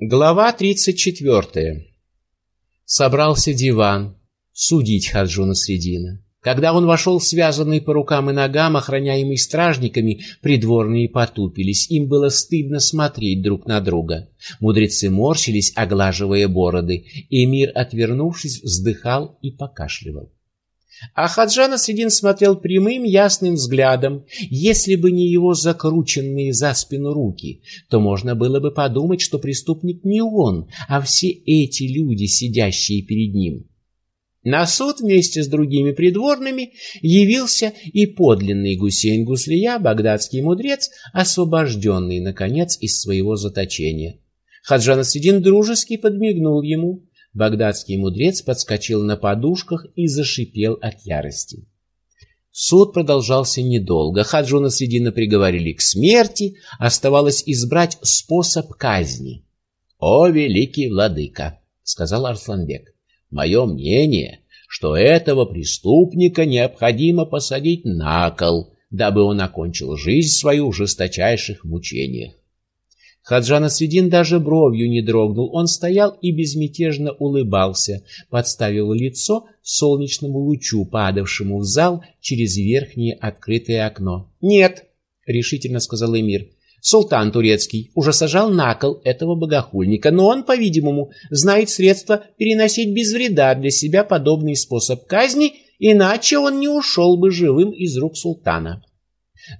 Глава 34. Собрался диван судить Хаджуна Средина. Когда он вошел связанный по рукам и ногам, охраняемый стражниками, придворные потупились. Им было стыдно смотреть друг на друга. Мудрецы морщились, оглаживая бороды. Эмир, отвернувшись, вздыхал и покашливал. А Хаджан Средин смотрел прямым, ясным взглядом. Если бы не его закрученные за спину руки, то можно было бы подумать, что преступник не он, а все эти люди, сидящие перед ним. На суд вместе с другими придворными явился и подлинный Гусейн Гуслия, багдадский мудрец, освобожденный, наконец, из своего заточения. Хаджан Средин дружески подмигнул ему. Багдадский мудрец подскочил на подушках и зашипел от ярости. Суд продолжался недолго. Хаджуна Средина приговорили к смерти, оставалось избрать способ казни. «О, великий владыка!» — сказал Арсланбек. «Мое мнение, что этого преступника необходимо посадить на кол, дабы он окончил жизнь свою в жесточайших мучениях. Хаджан Асвидин даже бровью не дрогнул. Он стоял и безмятежно улыбался, подставил лицо солнечному лучу, падавшему в зал через верхнее открытое окно. «Нет», — решительно сказал эмир, — «султан турецкий уже сажал на кол этого богохульника, но он, по-видимому, знает средства переносить без вреда для себя подобный способ казни, иначе он не ушел бы живым из рук султана».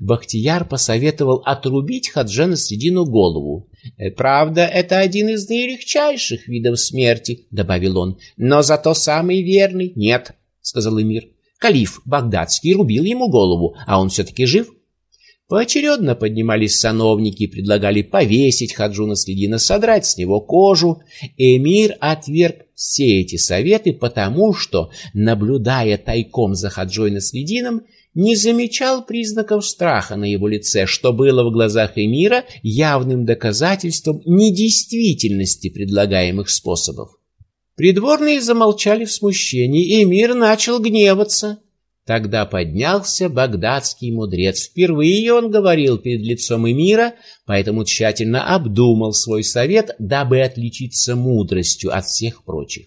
Бахтияр посоветовал отрубить Хаджана Средину голову. «Э, «Правда, это один из наилегчайших видов смерти», — добавил он, — «но зато самый верный». «Нет», — сказал эмир. «Калиф Багдадский рубил ему голову, а он все-таки жив». Поочередно поднимались сановники и предлагали повесить Хаджуна Следина, содрать с него кожу. Эмир отверг все эти советы, потому что, наблюдая тайком за Хаджой Наследином, не замечал признаков страха на его лице, что было в глазах эмира явным доказательством недействительности предлагаемых способов. Придворные замолчали в смущении, и эмир начал гневаться. Тогда поднялся багдадский мудрец. Впервые он говорил перед лицом эмира, поэтому тщательно обдумал свой совет, дабы отличиться мудростью от всех прочих.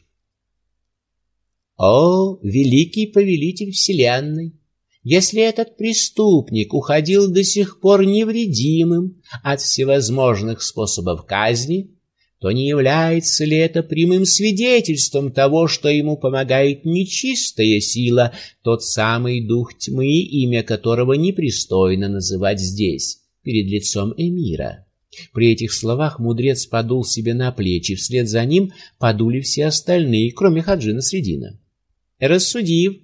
«О, великий повелитель вселенной!» Если этот преступник уходил до сих пор невредимым от всевозможных способов казни, то не является ли это прямым свидетельством того, что ему помогает нечистая сила, тот самый дух тьмы, имя которого непристойно называть здесь, перед лицом эмира? При этих словах мудрец подул себе на плечи, вслед за ним подули все остальные, кроме Хаджина Средина. Рассудив,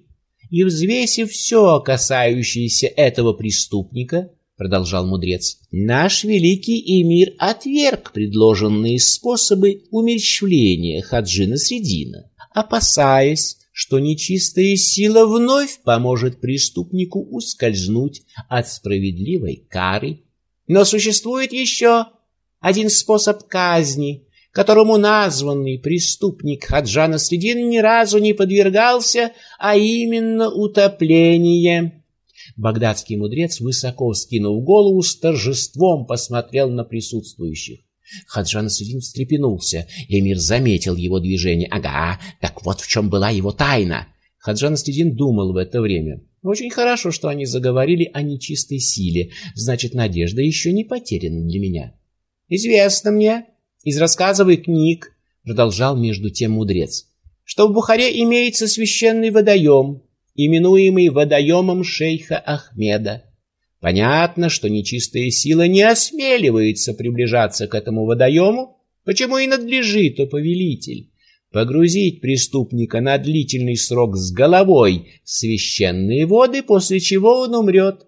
и взвесив все, касающееся этого преступника, продолжал мудрец, наш великий эмир отверг предложенные способы умерщвления Хаджина Средина, опасаясь, что нечистая сила вновь поможет преступнику ускользнуть от справедливой кары. Но существует еще один способ казни, которому названный преступник Хаджана Средин ни разу не подвергался, а именно утопление. Багдадский мудрец, высоко вскинув голову, с торжеством посмотрел на присутствующих. Хаджан Средин встрепенулся. Эмир заметил его движение. Ага, так вот в чем была его тайна. Хаджан Средин думал в это время. Очень хорошо, что они заговорили о нечистой силе. Значит, надежда еще не потеряна для меня. Известно мне, из рассказов и книг, продолжал между тем мудрец, что в Бухаре имеется священный водоем, именуемый водоемом шейха Ахмеда. Понятно, что нечистая сила не осмеливается приближаться к этому водоему, почему и надлежит, о повелитель, погрузить преступника на длительный срок с головой в священные воды, после чего он умрет.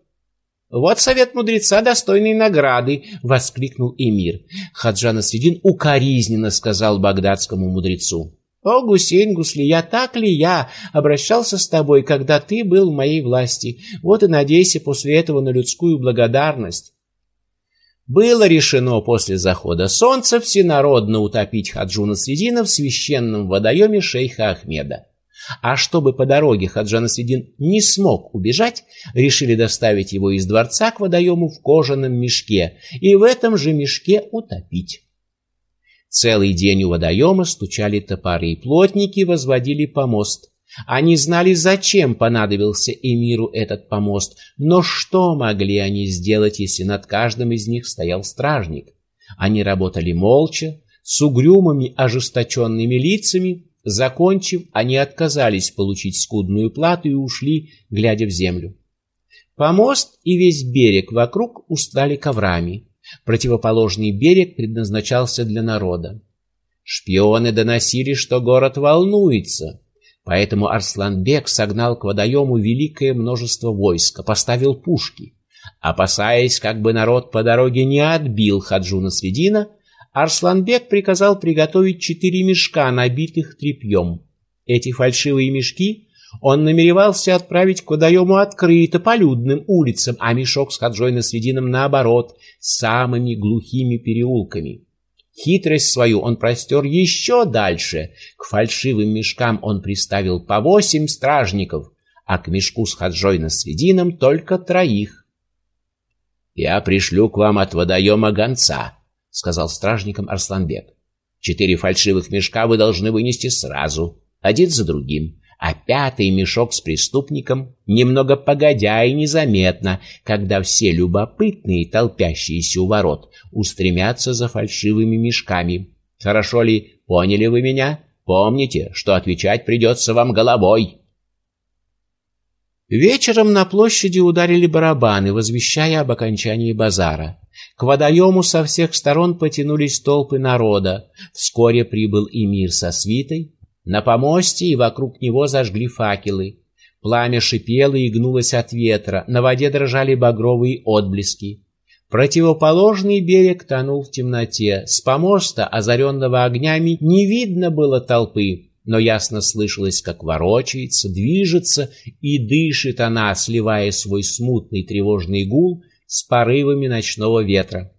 «Вот совет мудреца, достойный награды!» — воскликнул эмир. Хаджан Асвидин укоризненно сказал багдадскому мудрецу. «О, Гусейн Гуслия, так ли я обращался с тобой, когда ты был в моей власти? Вот и надейся после этого на людскую благодарность». Было решено после захода солнца всенародно утопить Хаджуна Средина в священном водоеме шейха Ахмеда. А чтобы по дороге Хаджан Асвидин не смог убежать, решили доставить его из дворца к водоему в кожаном мешке и в этом же мешке утопить. Целый день у водоема стучали топоры, плотники возводили помост. Они знали, зачем понадобился эмиру этот помост, но что могли они сделать, если над каждым из них стоял стражник? Они работали молча, с угрюмыми ожесточенными лицами. Закончив, они отказались получить скудную плату и ушли, глядя в землю. Помост и весь берег вокруг устали коврами. Противоположный берег предназначался для народа. Шпионы доносили, что город волнуется, поэтому Арсланбек согнал к водоему великое множество войска, поставил пушки. Опасаясь, как бы народ по дороге не отбил Хаджуна Средина, Арсланбек приказал приготовить четыре мешка, набитых тряпьем. Эти фальшивые мешки он намеревался отправить к водоему открыто, по людным улицам, а мешок с Хаджой Насредином, наоборот, самыми глухими переулками. Хитрость свою он простер еще дальше. К фальшивым мешкам он приставил по восемь стражников, а к мешку с Хаджой Насредином только троих. «Я пришлю к вам от водоема гонца», — сказал стражникам Арсланбек. «Четыре фальшивых мешка вы должны вынести сразу, один за другим» а пятый мешок с преступником немного погодя и незаметно, когда все любопытные, толпящиеся у ворот, устремятся за фальшивыми мешками. Хорошо ли поняли вы меня? Помните, что отвечать придется вам головой. Вечером на площади ударили барабаны, возвещая об окончании базара. К водоему со всех сторон потянулись толпы народа. Вскоре прибыл и мир со свитой, на помосте и вокруг него зажгли факелы. Пламя шипело и гнулось от ветра, на воде дрожали багровые отблески. Противоположный берег тонул в темноте. С помоста, озаренного огнями, не видно было толпы, но ясно слышалось, как ворочается, движется и дышит она, сливая свой смутный тревожный гул с порывами ночного ветра.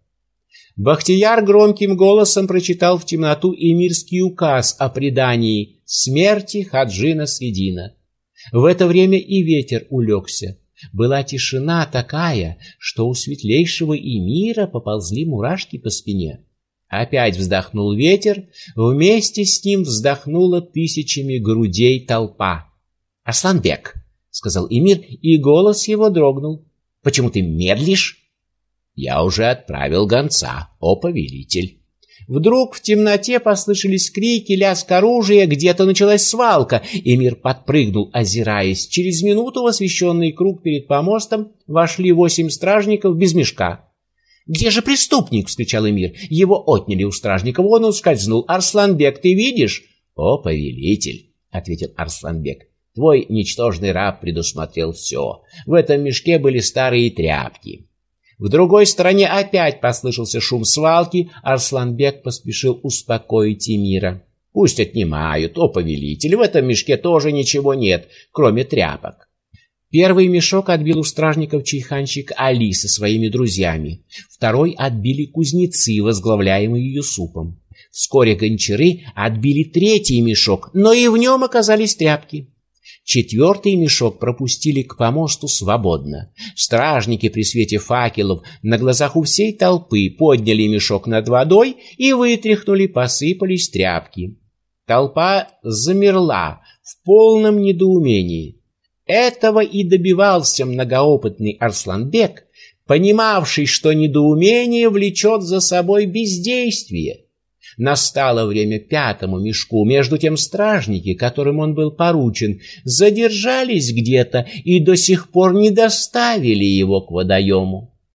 Бахтияр громким голосом прочитал в темноту эмирский указ о предании смерти Хаджина Средина. В это время и ветер улегся. Была тишина такая, что у светлейшего эмира поползли мурашки по спине. Опять вздохнул ветер, вместе с ним вздохнула тысячами грудей толпа. «Асланбек», — сказал эмир, и голос его дрогнул. «Почему ты медлишь?» Я уже отправил гонца, о повелитель. Вдруг в темноте послышались крики, лязг оружия, где-то началась свалка. Эмир подпрыгнул, озираясь. Через минуту в освещенный круг перед помостом вошли восемь стражников без мешка. «Где же преступник?» — вскричал Эмир. «Его отняли у стражников, он ускользнул. Арсланбек, ты видишь?» «О, повелитель!» — ответил Арсланбек. «Твой ничтожный раб предусмотрел все. В этом мешке были старые тряпки». В другой стороне опять послышался шум свалки, Арсланбек поспешил успокоить Эмира. «Пусть отнимают, о повелитель, в этом мешке тоже ничего нет, кроме тряпок». Первый мешок отбил у стражников чайханщик Али со своими друзьями. Второй отбили кузнецы, возглавляемые Юсупом. Вскоре гончары отбили третий мешок, но и в нем оказались тряпки. Четвертый мешок пропустили к помосту свободно. Стражники при свете факелов на глазах у всей толпы подняли мешок над водой и вытряхнули, посыпались тряпки. Толпа замерла в полном недоумении. Этого и добивался многоопытный Арсланбек, понимавший, что недоумение влечет за собой бездействие. Настало время пятому мешку. Между тем стражники, которым он был поручен, задержались где-то и до сих пор не доставили его к водоему.